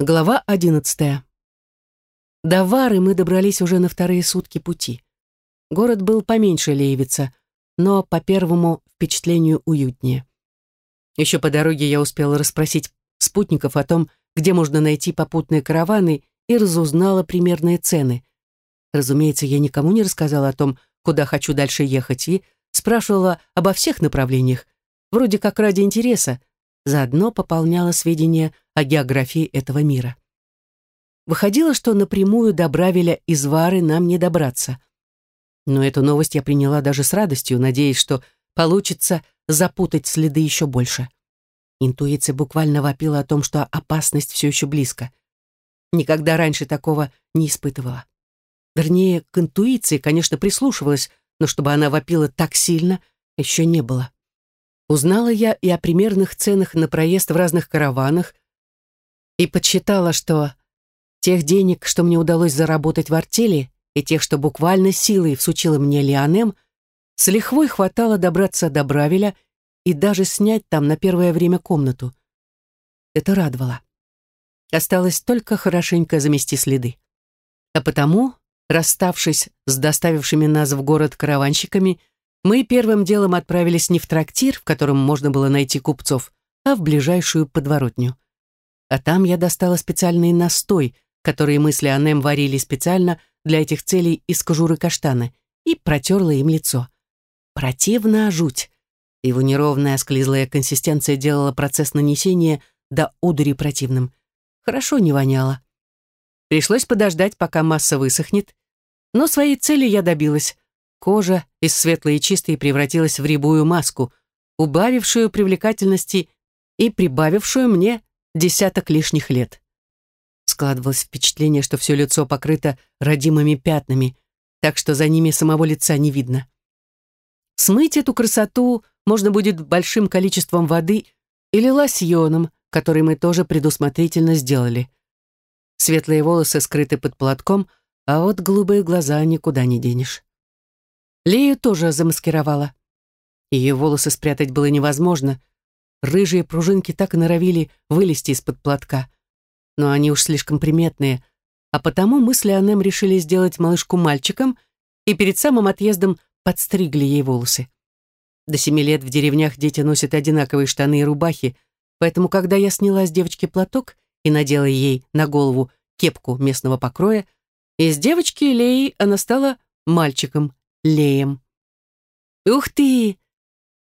Глава одиннадцатая. До Вары мы добрались уже на вторые сутки пути. Город был поменьше Леевица, но по первому впечатлению уютнее. Еще по дороге я успела расспросить спутников о том, где можно найти попутные караваны, и разузнала примерные цены. Разумеется, я никому не рассказала о том, куда хочу дальше ехать, и спрашивала обо всех направлениях, вроде как ради интереса, заодно пополняла сведения о географии этого мира. Выходило, что напрямую до Бравеля из Вары нам не добраться. Но эту новость я приняла даже с радостью, надеясь, что получится запутать следы еще больше. Интуиция буквально вопила о том, что опасность все еще близко. Никогда раньше такого не испытывала. Вернее, к интуиции, конечно, прислушивалась, но чтобы она вопила так сильно, еще не было. Узнала я и о примерных ценах на проезд в разных караванах и подсчитала, что тех денег, что мне удалось заработать в артели, и тех, что буквально силой всучила мне Лианем, с лихвой хватало добраться до Бравеля и даже снять там на первое время комнату. Это радовало. Осталось только хорошенько замести следы. А потому, расставшись с доставившими нас в город караванщиками, мы первым делом отправились не в трактир, в котором можно было найти купцов, а в ближайшую подворотню. А там я достала специальный настой, который мы с Леонем варили специально для этих целей из кожуры каштана, и протерла им лицо. Противно жуть. Его неровная склизлая консистенция делала процесс нанесения до удури противным. Хорошо не воняло. Пришлось подождать, пока масса высохнет. Но своей цели я добилась. Кожа из светлой и чистой превратилась в рябую маску, убавившую привлекательности и прибавившую мне десяток лишних лет. Складывалось впечатление, что все лицо покрыто родимыми пятнами, так что за ними самого лица не видно. Смыть эту красоту можно будет большим количеством воды или лосьоном, который мы тоже предусмотрительно сделали. Светлые волосы скрыты под платком, а вот голубые глаза никуда не денешь. Лею тоже замаскировала. Ее волосы спрятать было невозможно. Рыжие пружинки так и норовили вылезти из-под платка. Но они уж слишком приметные, а потому мы с Леонем решили сделать малышку мальчиком и перед самым отъездом подстригли ей волосы. До семи лет в деревнях дети носят одинаковые штаны и рубахи, поэтому когда я сняла с девочки платок и надела ей на голову кепку местного покроя, из девочки Леи она стала мальчиком Леем. «Ух ты!»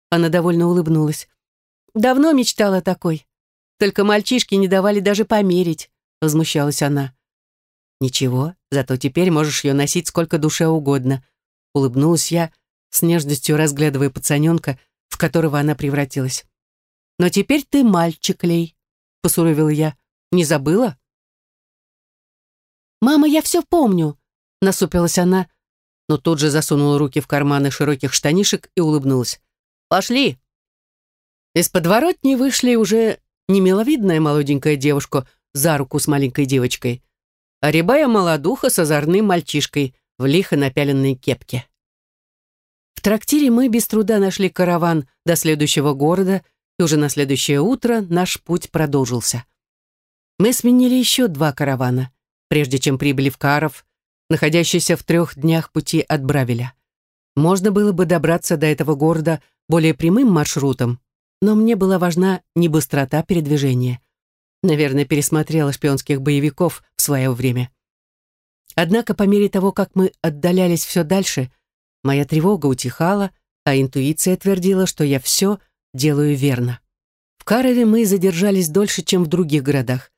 Она довольно улыбнулась. «Давно мечтала такой. Только мальчишки не давали даже померить», возмущалась она. «Ничего, зато теперь можешь ее носить сколько душе угодно», улыбнулась я, с нежностью разглядывая пацаненка, в которого она превратилась. «Но теперь ты мальчик, Лей», — посуровила я. «Не забыла?» «Мама, я все помню», — насупилась она, но тут же засунула руки в карманы широких штанишек и улыбнулась. «Пошли!» Из подворотни вышли уже не миловидная молоденькая девушка за руку с маленькой девочкой, а рябая молодуха с озорным мальчишкой в лихо напяленной кепке. В трактире мы без труда нашли караван до следующего города, и уже на следующее утро наш путь продолжился. Мы сменили еще два каравана, прежде чем прибыли в Каров, находящийся в трех днях пути от Бравеля. Можно было бы добраться до этого города более прямым маршрутом, но мне была важна не быстрота передвижения. Наверное, пересмотрела шпионских боевиков в свое время. Однако по мере того, как мы отдалялись все дальше, Моя тревога утихала, а интуиция твердила, что я все делаю верно. В Карове мы задержались дольше, чем в других городах.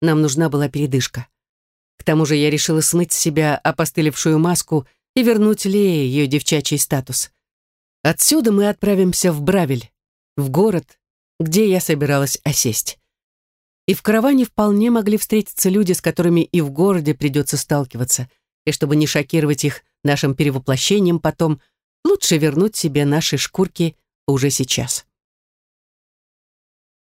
Нам нужна была передышка. К тому же я решила смыть с себя опостылевшую маску и вернуть Лее ее девчачий статус. Отсюда мы отправимся в Бравель, в город, где я собиралась осесть. И в караване вполне могли встретиться люди, с которыми и в городе придется сталкиваться, и чтобы не шокировать их нашим перевоплощением потом, лучше вернуть себе наши шкурки уже сейчас.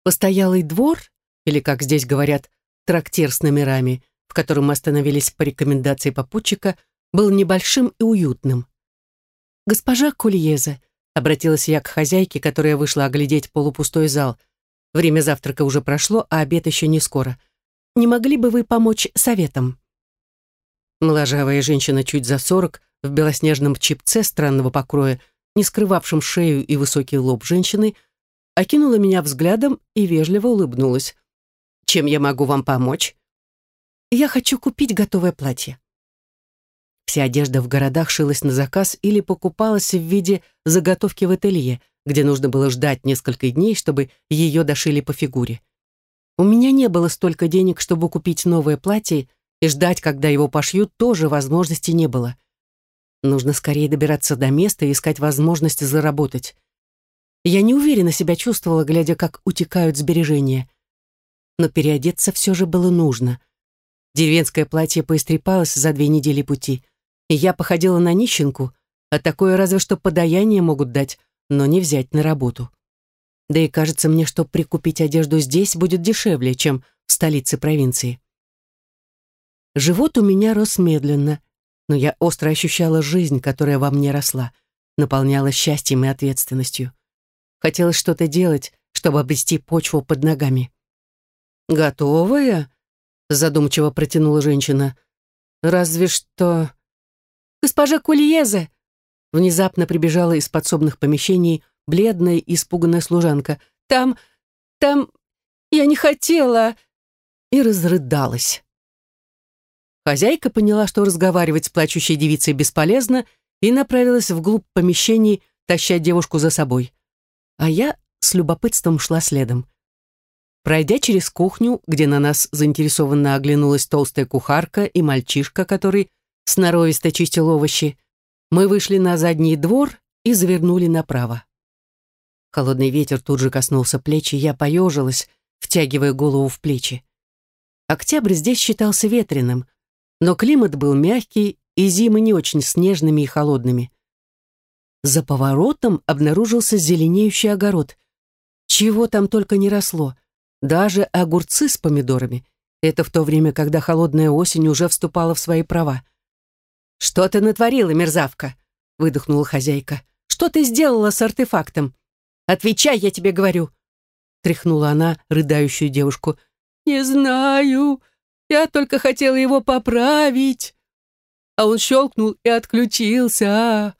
Постоялый двор, или, как здесь говорят, трактир с номерами, в котором мы остановились по рекомендации попутчика, был небольшим и уютным. «Госпожа Кульеза», — обратилась я к хозяйке, которая вышла оглядеть полупустой зал. Время завтрака уже прошло, а обед еще не скоро. не могли бы вы помочь советом?» Моложавая женщина чуть за сорок, в белоснежном чипце странного покроя, не скрывавшем шею и высокий лоб женщины, окинула меня взглядом и вежливо улыбнулась. «Чем я могу вам помочь?» «Я хочу купить готовое платье». Вся одежда в городах шилась на заказ или покупалась в виде заготовки в ателье, где нужно было ждать несколько дней, чтобы ее дошили по фигуре. У меня не было столько денег, чтобы купить новое платье, и ждать, когда его пошьют, тоже возможности не было. Нужно скорее добираться до места и искать возможность заработать. Я неуверенно себя чувствовала, глядя, как утекают сбережения. Но переодеться все же было нужно. Деревенское платье поистрепалось за две недели пути, и я походила на нищенку, а такое разве что подаяние могут дать, но не взять на работу. Да и кажется мне, что прикупить одежду здесь будет дешевле, чем в столице провинции. Живот у меня рос медленно, но я остро ощущала жизнь, которая во мне росла, наполняла счастьем и ответственностью. Хотелось что-то делать, чтобы обрести почву под ногами. «Готовая?» — задумчиво протянула женщина. «Разве что...» «Госпожа Кульезе!» Внезапно прибежала из подсобных помещений бледная и испуганная служанка. «Там... там... я не хотела...» И разрыдалась. Хозяйка поняла, что разговаривать с плачущей девицей бесполезно, и направилась вглубь помещений, таща девушку за собой. А я с любопытством шла следом. Пройдя через кухню, где на нас заинтересованно оглянулась толстая кухарка и мальчишка, который сноровисто чистил овощи, мы вышли на задний двор и завернули направо. Холодный ветер тут же коснулся плеч, и я поежилась, втягивая голову в плечи. Октябрь здесь считался ветреным, но климат был мягкий, и зимы не очень снежными и холодными. За поворотом обнаружился зеленеющий огород. Чего там только не росло. Даже огурцы с помидорами. Это в то время, когда холодная осень уже вступала в свои права. «Что ты натворила, мерзавка?» — выдохнула хозяйка. «Что ты сделала с артефактом? Отвечай, я тебе говорю!» Тряхнула она рыдающую девушку. «Не знаю», я только хотела его поправить. А он щелкнул и отключился.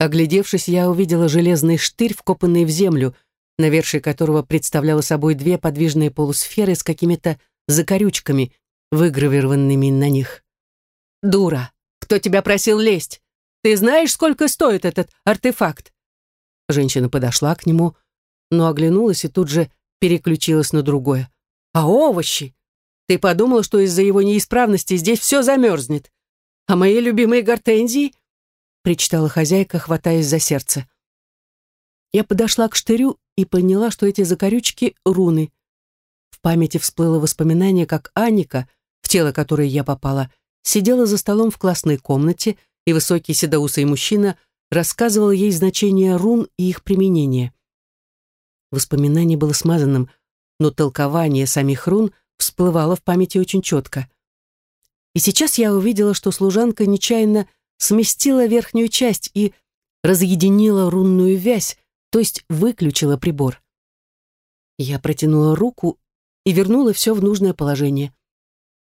Оглядевшись, я увидела железный штырь, вкопанный в землю, навершие которого представляло собой две подвижные полусферы с какими-то закорючками, выгравированными на них. «Дура! Кто тебя просил лезть? Ты знаешь, сколько стоит этот артефакт?» Женщина подошла к нему, но оглянулась и тут же переключилась на другое. «А овощи? Ты подумал, что из-за его неисправности здесь все замерзнет. А мои любимые гортензии?» причитала хозяйка, хватаясь за сердце. Я подошла к штырю и поняла, что эти закорючки — руны. В памяти всплыло воспоминание, как Аника, в тело которой я попала, сидела за столом в классной комнате, и высокий седоусый мужчина рассказывал ей значение рун и их применение. Воспоминание было смазанным, но толкование самих рун — всплывало в памяти очень четко. И сейчас я увидела, что служанка нечаянно сместила верхнюю часть и разъединила рунную вязь, то есть выключила прибор. Я протянула руку и вернула все в нужное положение.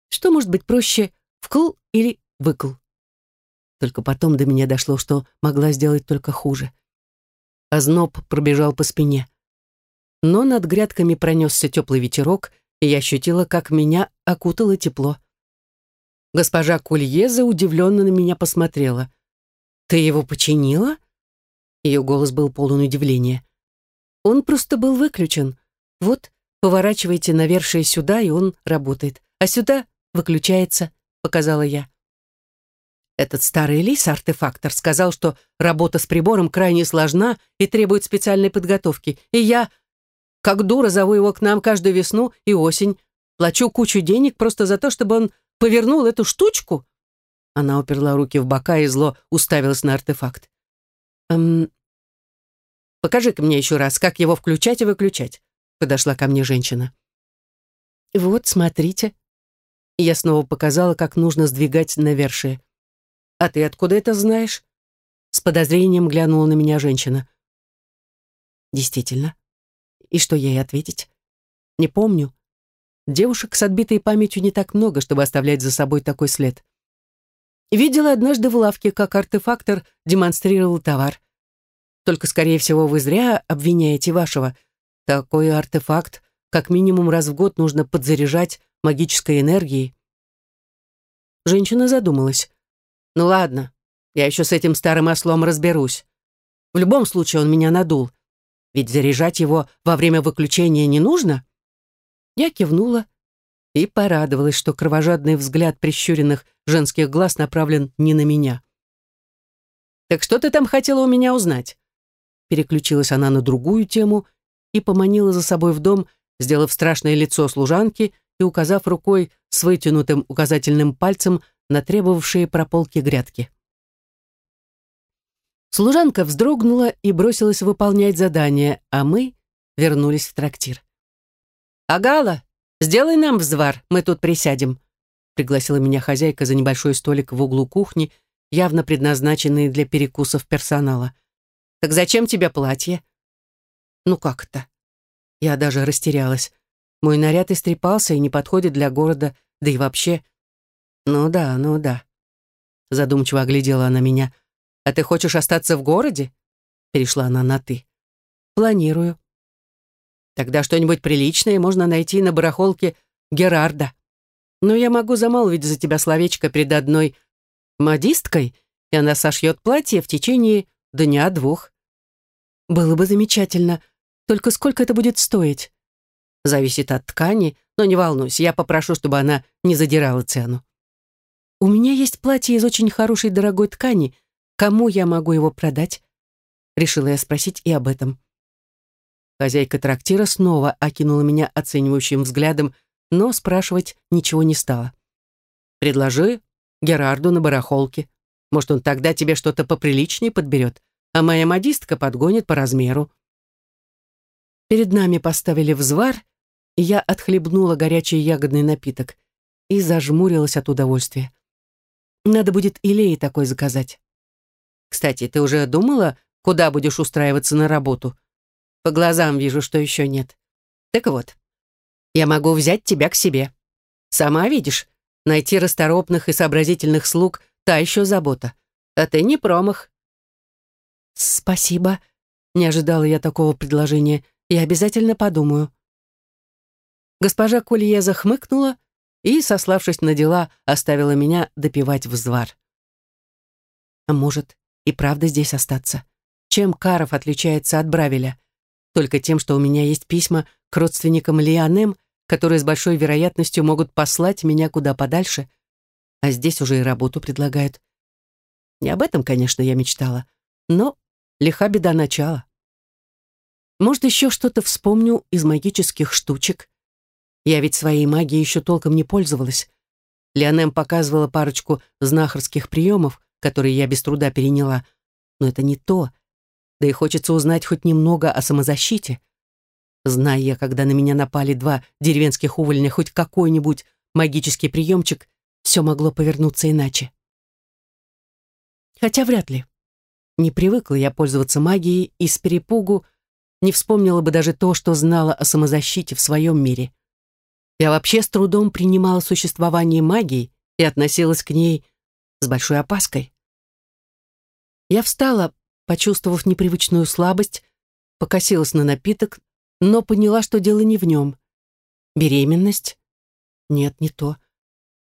Что может быть проще, вкл или выкл? Только потом до меня дошло, что могла сделать только хуже. Озноб пробежал по спине. Но над грядками пронесся теплый ветерок — и я ощутила, как меня окутало тепло. Госпожа Кульеза удивленно на меня посмотрела. «Ты его починила?» Ее голос был полон удивления. «Он просто был выключен. Вот, поворачивайте навершие сюда, и он работает. А сюда выключается», — показала я. Этот старый лис-артефактор сказал, что работа с прибором крайне сложна и требует специальной подготовки, и я как дура зову его к нам каждую весну и осень. Плачу кучу денег просто за то, чтобы он повернул эту штучку. Она уперла руки в бока и зло уставилась на артефакт. «Эм, покажи-ка мне еще раз, как его включать и выключать», подошла ко мне женщина. «Вот, смотрите». Я снова показала, как нужно сдвигать навершие. «А ты откуда это знаешь?» С подозрением глянула на меня женщина. «Действительно, и что ей ответить? Не помню. девушек с отбитой памятью не так много, чтобы оставлять за собой такой след. Видела однажды в лавке, как артефактор демонстрировал товар. Только, скорее всего, вы зря обвиняете вашего. Такой артефакт как минимум раз в год нужно подзаряжать магической энергией. Женщина задумалась. «Ну ладно, я еще с этим старым ослом разберусь. В любом случае он меня надул. Ведь заряжать его во время выключения не нужно?» Я кивнула и порадовалась, что кровожадный взгляд прищуренных женских глаз направлен не на меня. «Так что ты там хотела у меня узнать?» Переключилась она на другую тему и поманила за собой в дом, сделав страшное лицо служанки и указав рукой с вытянутым указательным пальцем на требовавшие прополки грядки. Служанка вздрогнула и бросилась выполнять задание, а мы вернулись в трактир. «Агала, сделай нам взвар, мы тут присядем», пригласила меня хозяйка за небольшой столик в углу кухни, явно предназначенный для перекусов персонала. «Так зачем тебе платье?» «Ну как это?» Я даже растерялась. Мой наряд истрепался и не подходит для города, да и вообще... Ну да, ну да. Задумчиво оглядела она меня. «А ты хочешь остаться в городе?» Перешла она на «ты». «Планирую». «Тогда что-нибудь приличное можно найти на барахолке Герарда. Но я могу замолвить за тебя словечко перед одной модисткой, и она сошьет платье в течение дня-двух». «Было бы замечательно», только сколько это будет стоить? Зависит от ткани, но не волнуйся, я попрошу, чтобы она не задирала цену. У меня есть платье из очень хорошей дорогой ткани. Кому я могу его продать? Решила я спросить и об этом. Хозяйка трактира снова окинула меня оценивающим взглядом, но спрашивать ничего не стала. «Предложи Герарду на барахолке. Может, он тогда тебе что-то поприличнее подберет, а моя модистка подгонит по размеру». Перед нами поставили взвар, и я отхлебнула горячий ягодный напиток и зажмурилась от удовольствия. Надо будет Илее такой заказать. Кстати, ты уже думала, куда будешь устраиваться на работу? По глазам вижу, что еще нет. Так вот, я могу взять тебя к себе. Сама видишь, найти расторопных и сообразительных слуг — та еще забота. А ты не промах. Спасибо. Не ожидала я такого предложения. Я обязательно подумаю. Госпожа Колье захмыкнула и, сославшись на дела, оставила меня допивать взвар. А может, и правда здесь остаться? Чем Каров отличается от Бравеля? Только тем, что у меня есть письма к родственникам Лианем, которые с большой вероятностью могут послать меня куда подальше, а здесь уже и работу предлагают. Не об этом, конечно, я мечтала, но лиха беда начала. Может, еще что-то вспомню из магических штучек. Я ведь своей магией еще толком не пользовалась. Леонем показывала парочку знахарских приемов, которые я без труда переняла. Но это не то. Да и хочется узнать хоть немного о самозащите. Зная я, когда на меня напали два деревенских увольня, хоть какой-нибудь магический приемчик, все могло повернуться иначе. Хотя вряд ли. Не привыкла я пользоваться магией и с перепугу не вспомнила бы даже то, что знала о самозащите в своем мире. Я вообще с трудом принимала существование магии и относилась к ней с большой опаской. Я встала, почувствовав непривычную слабость, покосилась на напиток, но поняла, что дело не в нем. Беременность? Нет, не то.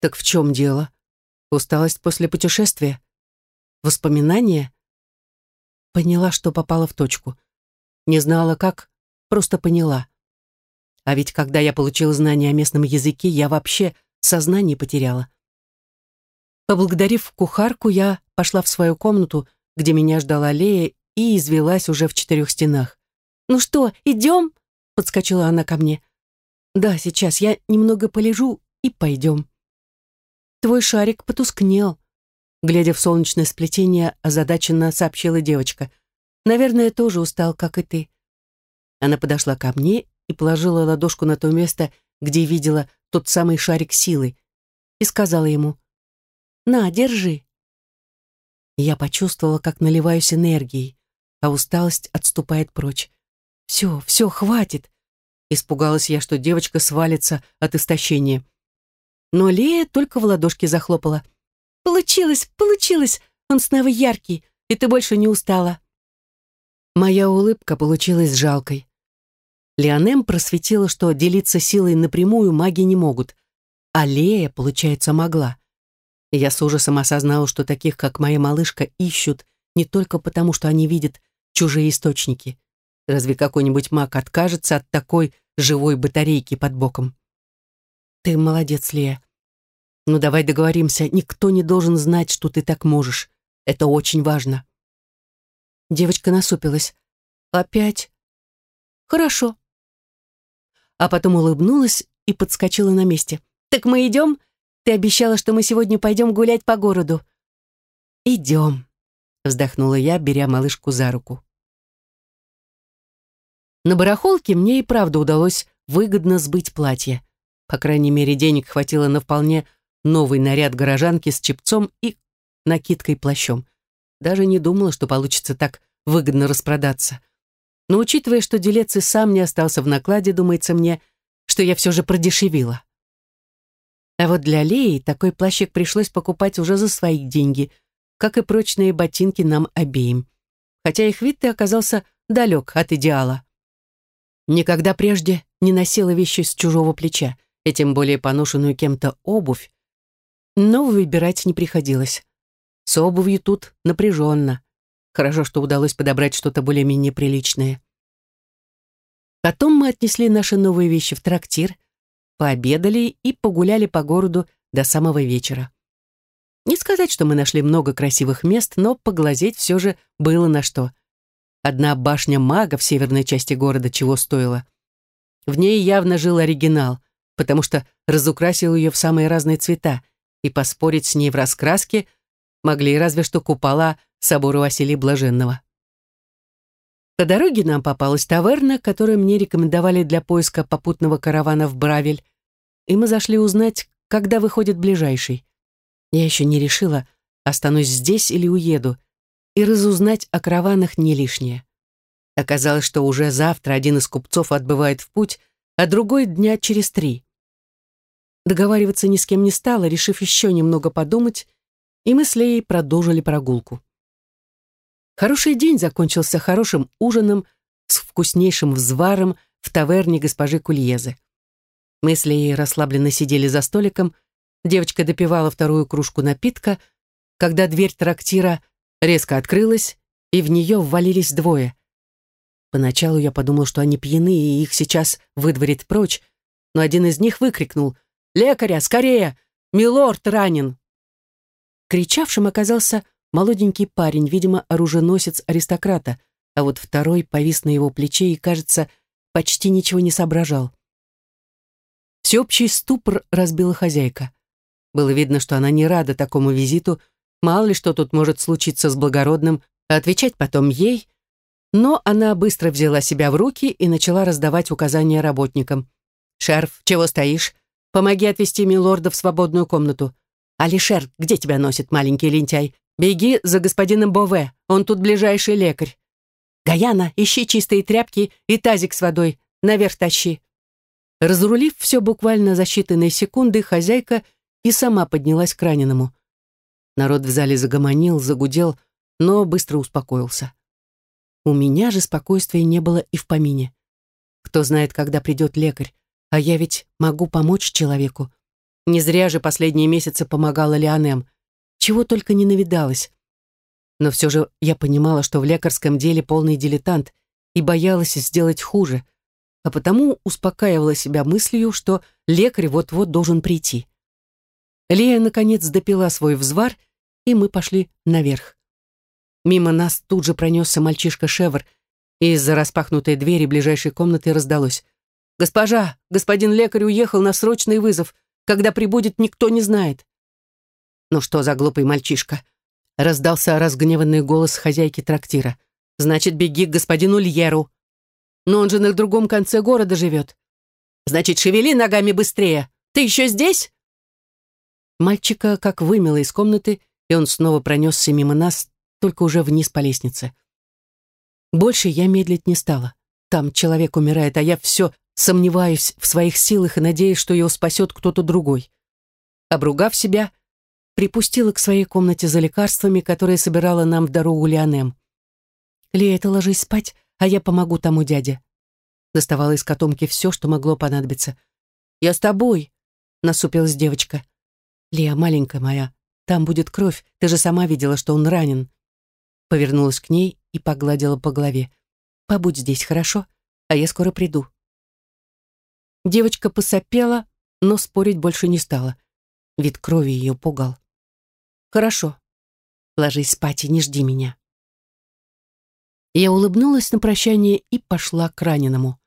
Так в чем дело? Усталость после путешествия? Воспоминания? Поняла, что попала в точку. Не знала как, просто поняла. А ведь когда я получила знания о местном языке, я вообще сознание потеряла. Поблагодарив кухарку, я пошла в свою комнату, где меня ждала Лея, и извелась уже в четырех стенах. «Ну что, идем?» — подскочила она ко мне. «Да, сейчас я немного полежу и пойдем». «Твой шарик потускнел», — глядя в солнечное сплетение, озадаченно сообщила девочка — Наверное, тоже устал, как и ты. Она подошла ко мне и положила ладошку на то место, где видела тот самый шарик силы, и сказала ему, «На, держи». я почувствовала, как наливаюсь энергией, а усталость отступает прочь. «Все, все, хватит. Испугалась я, что девочка свалится от истощения. Но Лея только в ладошки захлопала. «Получилось, получилось! Он снова яркий, и ты больше не устала». Моя улыбка получилась жалкой. Леонем просветила, что делиться силой напрямую маги не могут, а Лея, получается, могла. Я с ужасом осознала, что таких, как моя малышка, ищут не только потому, что они видят чужие источники. Разве какой-нибудь маг откажется от такой живой батарейки под боком? Ты молодец, Лея. Ну давай договоримся, никто не должен знать, что ты так можешь. Это очень важно. Девочка насупилась. Опять? Хорошо. А потом улыбнулась и подскочила на месте. Так мы идем? Ты обещала, что мы сегодня пойдем гулять по городу. Идем, вздохнула я, беря малышку за руку. На барахолке мне и правда удалось выгодно сбыть платье. По крайней мере, денег хватило на вполне новый наряд горожанки с чепцом и накидкой-плащом. Даже не думала, что получится так выгодно распродаться. Но учитывая, что делец и сам не остался в накладе, думается мне, что я все же продешевила. А вот для Леи такой плащик пришлось покупать уже за свои деньги, как и прочные ботинки нам обеим. Хотя их вид и оказался далек от идеала. Никогда прежде не носила вещи с чужого плеча, и тем более поношенную кем-то обувь, но выбирать не приходилось. С обувью тут напряженно. Хорошо, что удалось подобрать что-то более-менее приличное. Потом мы отнесли наши новые вещи в трактир, пообедали и погуляли по городу до самого вечера. Не сказать, что мы нашли много красивых мест, но поглазеть все же было на что — Одна башня мага в северной части города чего стоила. В ней явно жил оригинал, потому что разукрасил ее в самые разные цвета, и поспорить с ней в раскраске могли разве что купола собора Василия Блаженного. По дороге нам попалась таверна, которую мне рекомендовали для поиска попутного каравана в Бравель, и мы зашли узнать, когда выходит ближайший. Я еще не решила, останусь здесь или уеду, и разузнать о караванах не лишнее. Оказалось, что уже завтра один из купцов отбывает в путь, а другой дня через три. Договариваться ни с кем не стала, решив еще немного подумать, и мы с Леей продолжили прогулку. Хороший день закончился хорошим ужином с вкуснейшим взваром в таверне госпожи Кульезы. Мы с Леей расслабленно сидели за столиком, девочка допивала вторую кружку напитка, когда дверь трактира резко открылась, и в нее ввалились двое. Поначалу я подумал, что они пьяны, и их сейчас выдворит прочь, но один из них выкрикнул «Лекаря, скорее! Милорд ранен!» Кричавшим оказался молоденький парень, видимо, оруженосец аристократа, а вот второй повис на его плече и, кажется, почти ничего не соображал. Всеобщий ступор разбила хозяйка. Было видно, что она не рада такому визиту, Мало ли что тут может случиться с благородным, а отвечать потом ей. Но она быстро взяла себя в руки и начала раздавать указания работникам. «Шерф, чего стоишь? Помоги отвезти милорда в свободную комнату. Алишер, где тебя носит маленький лентяй? Беги за господином Бове, он тут ближайший лекарь. Гаяна, ищи чистые тряпки и тазик с водой, наверх тащи». Разрулив все буквально за считанные секунды, хозяйка и сама поднялась к раненому. Народ в зале загомонил, загудел, но быстро успокоился. У меня же спокойствия не было и в помине. Кто знает, когда придет лекарь, а я ведь могу помочь человеку. Не зря же последние месяцы помогала Леонем. Чего только не навидалась. Но все же я понимала, что в лекарском деле полный дилетант и боялась сделать хуже, а потому успокаивала себя мыслью, что лекарь вот-вот должен прийти. Лея, наконец, допила свой взвар, и мы пошли наверх. Мимо нас тут же пронесся мальчишка Шевр, и из-за распахнутой двери ближайшей комнаты раздалось. «Госпожа, господин лекарь уехал на срочный вызов. Когда прибудет, никто не знает». «Ну что за глупый мальчишка?» Раздался разгневанный голос хозяйки трактира. «Значит, беги к господину Льеру. Но он же на другом конце города живет. Значит, шевели ногами быстрее. Ты еще здесь?» Мальчика как вымело из комнаты, и он снова пронесся мимо нас, только уже вниз по лестнице. Больше я медлить не стала. Там человек умирает, а я все сомневаюсь в своих силах и надеюсь, что его спасет кто-то другой. Обругав себя, припустила к своей комнате за лекарствами, которые собирала нам в дорогу Леонем. «Лея, ты ложись спать, а я помогу тому дяде». Доставала из котомки все, что могло понадобиться. «Я с тобой», — насупилась девочка. «Лея, маленькая моя, там будет кровь, ты же сама видела, что он ранен». Повернулась к ней и погладила по голове. «Побудь здесь, хорошо? А я скоро приду». Девочка посопела, но спорить больше не стала. Вид крови ее пугал. «Хорошо. Ложись спать и не жди меня». Я улыбнулась на прощание и пошла к раненому.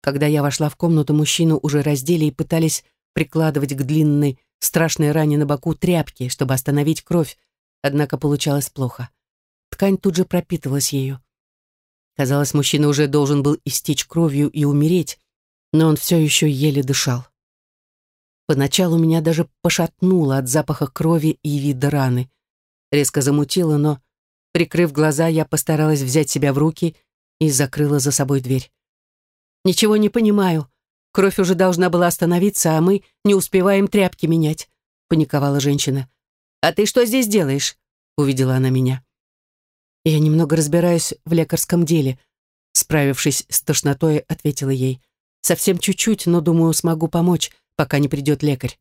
Когда я вошла в комнату, мужчину уже раздели и пытались прикладывать к длинной, страшной ране на боку тряпки, чтобы остановить кровь, однако получалось плохо. Ткань тут же пропитывалась ею. Казалось, мужчина уже должен был истечь кровью и умереть, но он все еще еле дышал. Поначалу меня даже пошатнуло от запаха крови и вида раны. Резко замутило, но, прикрыв глаза, я постаралась взять себя в руки и закрыла за собой дверь. «Ничего не понимаю. Кровь уже должна была остановиться, а мы не успеваем тряпки менять», — паниковала женщина. «А ты что здесь делаешь?» — увидела она меня. «Я немного разбираюсь в лекарском деле», — справившись с тошнотой, ответила ей. «Совсем чуть-чуть, но, думаю, смогу помочь, пока не придет лекарь».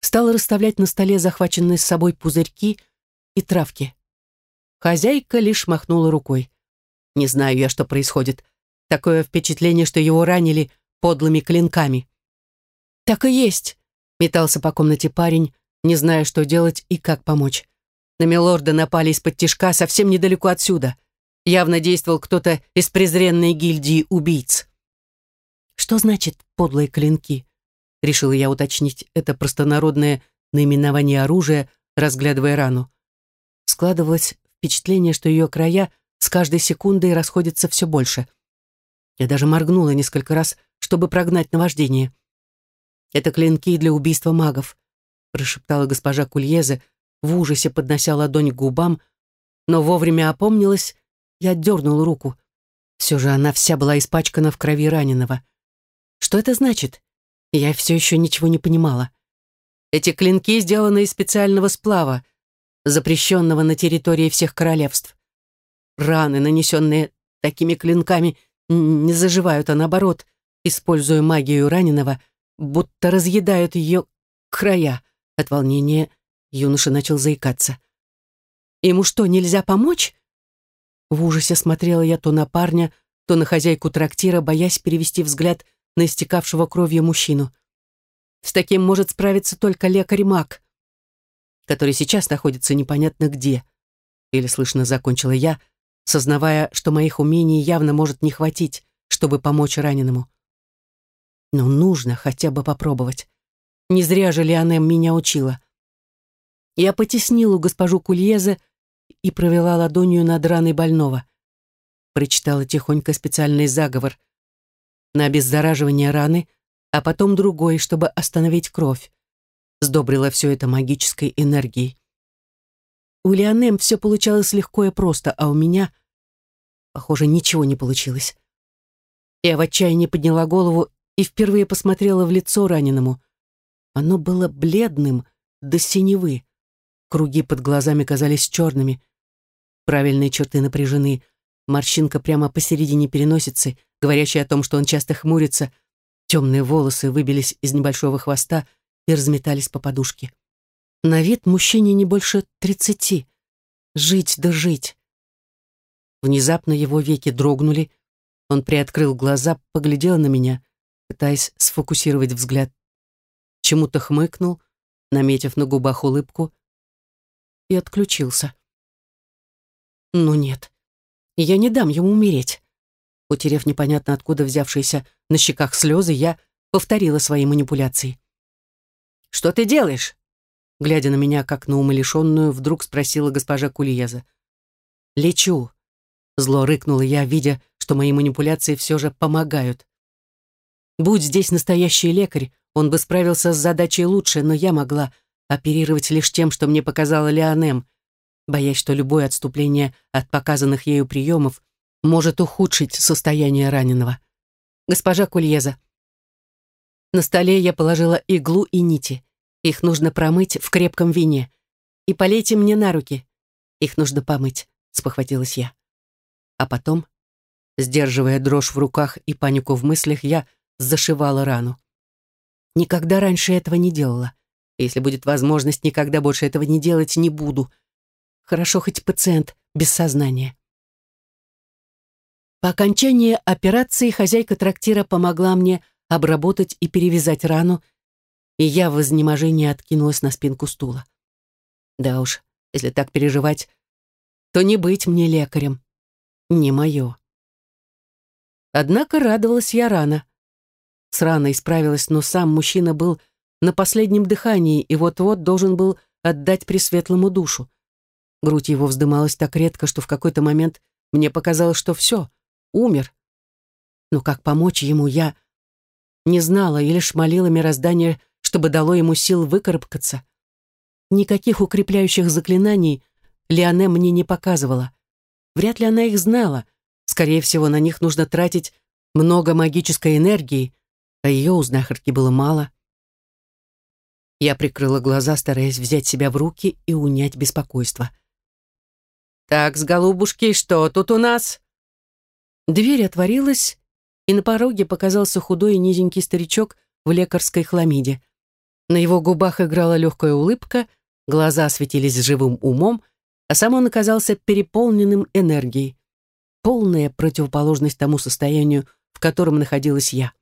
Стала расставлять на столе захваченные с собой пузырьки и травки. Хозяйка лишь махнула рукой. «Не знаю я, что происходит. Такое впечатление, что его ранили подлыми клинками. «Так и есть», — метался по комнате парень, не зная, что делать и как помочь. На милорда напали из-под тишка совсем недалеко отсюда. Явно действовал кто-то из презренной гильдии убийц. «Что значит подлые клинки?» Решила я уточнить это простонародное наименование оружия, разглядывая рану. Складывалось впечатление, что ее края с каждой секундой расходятся все больше. Я даже моргнула несколько раз, чтобы прогнать наваждение. «Это клинки для убийства магов», прошептала госпожа Кульезе, в ужасе поднося ладонь к губам, но вовремя опомнилась и отдернула руку. Все же она вся была испачкана в крови раненого. Что это значит? Я все еще ничего не понимала. Эти клинки сделаны из специального сплава, запрещенного на территории всех королевств. Раны, нанесенные такими клинками, не заживают, а наоборот, используя магию раненого, будто разъедают ее края. От волнения юноша начал заикаться. «Ему что, нельзя помочь?» В ужасе смотрела я то на парня, то на хозяйку трактира, боясь перевести взгляд на истекавшего кровью мужчину. С таким может справиться только лекарь-маг, который сейчас находится непонятно где. Или слышно закончила я, сознавая, что моих умений явно может не хватить, чтобы помочь раненому. Но нужно хотя бы попробовать. Не зря же Леонем меня учила. Я потеснила госпожу Кульезе и провела ладонью над раной больного. Прочитала тихонько специальный заговор на обеззараживание раны, а потом другой, чтобы остановить кровь. Сдобрила все это магической энергией. У Леонем все получалось легко и просто, а у меня, похоже, ничего не получилось. Я в отчаянии подняла голову и впервые посмотрела в лицо раненому. Оно было бледным до синевы. Круги под глазами казались черными. Правильные черты напряжены. Морщинка прямо посередине переносицы, говорящая о том, что он часто хмурится. Темные волосы выбились из небольшого хвоста и разметались по подушке. На вид мужчине не больше тридцати. Жить да жить. Внезапно его веки дрогнули. Он приоткрыл глаза, поглядел на меня, пытаясь сфокусировать взгляд. Чему-то хмыкнул, наметив на губах улыбку, и отключился. Ну нет, я не дам ему умереть. Утерев непонятно откуда взявшиеся на щеках слезы, я повторила свои манипуляции. «Что ты делаешь?» глядя на меня, как на умалишенную, вдруг спросила госпожа Кульеза. «Лечу», — зло рыкнула я, видя, что мои манипуляции все же помогают. Будь здесь настоящий лекарь, он бы справился с задачей лучше, но я могла оперировать лишь тем, что мне показала Леонем, боясь, что любое отступление от показанных ею приемов может ухудшить состояние раненого. госпожа Кульеза». На столе я положила иглу и нити. Их нужно промыть в крепком вине. И полейте мне на руки. Их нужно помыть, спохватилась я. А потом, сдерживая дрожь в руках и панику в мыслях, я зашивала рану. Никогда раньше этого не делала. Если будет возможность, никогда больше этого не делать не буду. Хорошо хоть пациент без сознания. По окончании операции хозяйка трактира помогла мне обработать и перевязать рану, и я в изнеможении откинулась на спинку стула. Да уж, если так переживать, то не быть мне лекарем. Не мое. Однако радовалась я рано. С раной справилась, но сам мужчина был на последнем дыхании и вот-вот должен был отдать пресветлому душу. Грудь его вздымалась так редко, что в какой-то момент мне показалось, что все, умер. Но как помочь ему, я не знала и лишь молила мироздание, чтобы дало ему сил выкарабкаться. Никаких укрепляющих заклинаний Леоне мне не показывала. Вряд ли она их знала. Скорее всего, на них нужно тратить много магической энергии, а ее у знахарки было мало. Я прикрыла глаза, стараясь взять себя в руки и унять беспокойство. «Так, с голубушки, что тут у нас?» Дверь отворилась, и на пороге показался худой и низенький старичок в лекарской хламиде. На его губах играла легкая улыбка, глаза светились живым умом, а сам он оказался переполненным энергией. Полная противоположность тому состоянию, в котором находилась я.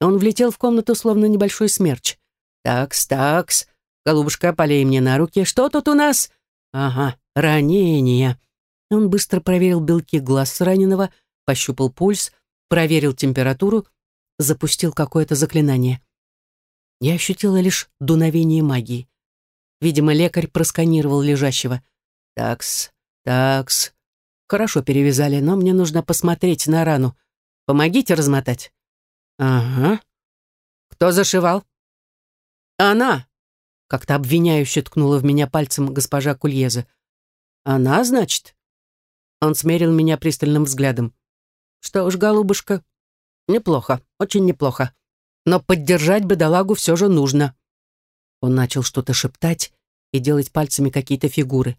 Он влетел в комнату, словно небольшой смерч. «Такс, такс, голубушка, полей мне на руки. Что тут у нас?» «Ага, ранение». Он быстро проверил белки глаз раненого, пощупал пульс, проверил температуру, запустил какое-то заклинание. Я ощутила лишь дуновение магии. Видимо, лекарь просканировал лежащего. «Такс, такс. Хорошо перевязали, но мне нужно посмотреть на рану. Помогите размотать». «Ага. Кто зашивал?» «Она!» — как-то обвиняюще ткнула в меня пальцем госпожа Кульеза. «Она, значит?» Он смерил меня пристальным взглядом. «Что уж, голубушка, неплохо, очень неплохо. Но поддержать бедолагу все же нужно». Он начал что-то шептать и делать пальцами какие-то фигуры.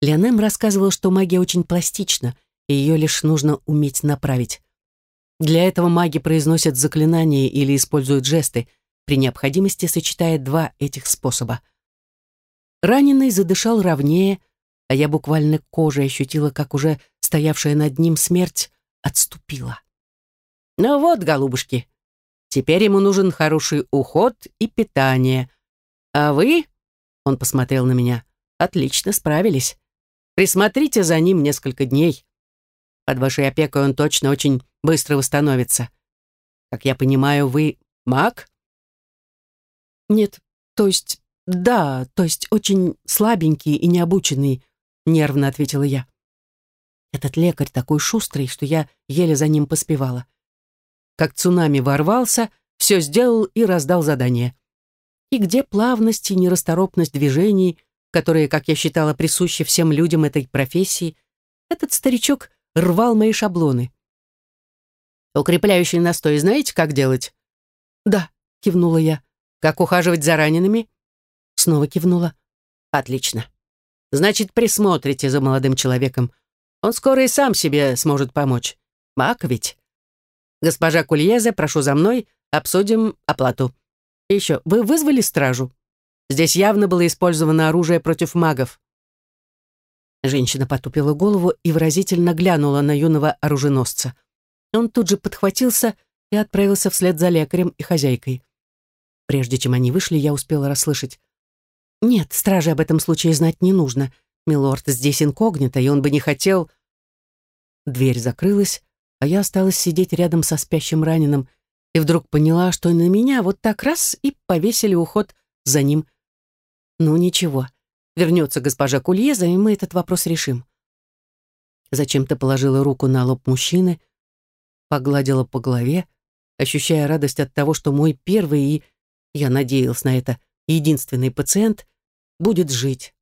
Леонем рассказывал, что магия очень пластична, и ее лишь нужно уметь направить. Для этого маги произносят заклинания или используют жесты — при необходимости сочетает два этих способа. Раненый задышал ровнее, а я буквально кожей ощутила, как уже стоявшая над ним смерть отступила. «Ну вот, голубушки, теперь ему нужен хороший уход и питание. А вы, — он посмотрел на меня, — отлично справились. Присмотрите за ним несколько дней. Под вашей опекой он точно очень быстро восстановится. Как я понимаю, вы маг?» «Нет, то есть, да, то есть очень слабенький и необученный», нервно ответила я. Этот лекарь такой шустрый, что я еле за ним поспевала. Как цунами ворвался, все сделал и раздал задание. И где плавность и нерасторопность движений, которые, как я считала, присущи всем людям этой профессии, этот старичок рвал мои шаблоны. «Укрепляющий настой знаете, как делать?» «Да», — кивнула я. Как ухаживать за ранеными? Снова кивнула. Отлично. Значит, присмотрите за молодым человеком. Он скоро и сам себе сможет помочь. Мак ведь. Госпожа Кульезе, прошу за мной, обсудим оплату. И еще, вы вызвали стражу? Здесь явно было использовано оружие против магов. Женщина потупила голову и выразительно глянула на юного оруженосца. Он тут же подхватился и отправился вслед за лекарем и хозяйкой. Прежде чем они вышли, я успела расслышать. «Нет, страже об этом случае знать не нужно. Милорд здесь инкогнито, и он бы не хотел...» Дверь закрылась, а я осталась сидеть рядом со спящим раненым и вдруг поняла, что на меня вот так раз и повесили уход за ним. Ну ничего, вернется госпожа Кульеза, и мы этот вопрос решим. Зачем-то положила руку на лоб мужчины, погладила по голове, ощущая радость от того, что мой первый и я надеялся на это, единственный пациент будет жить.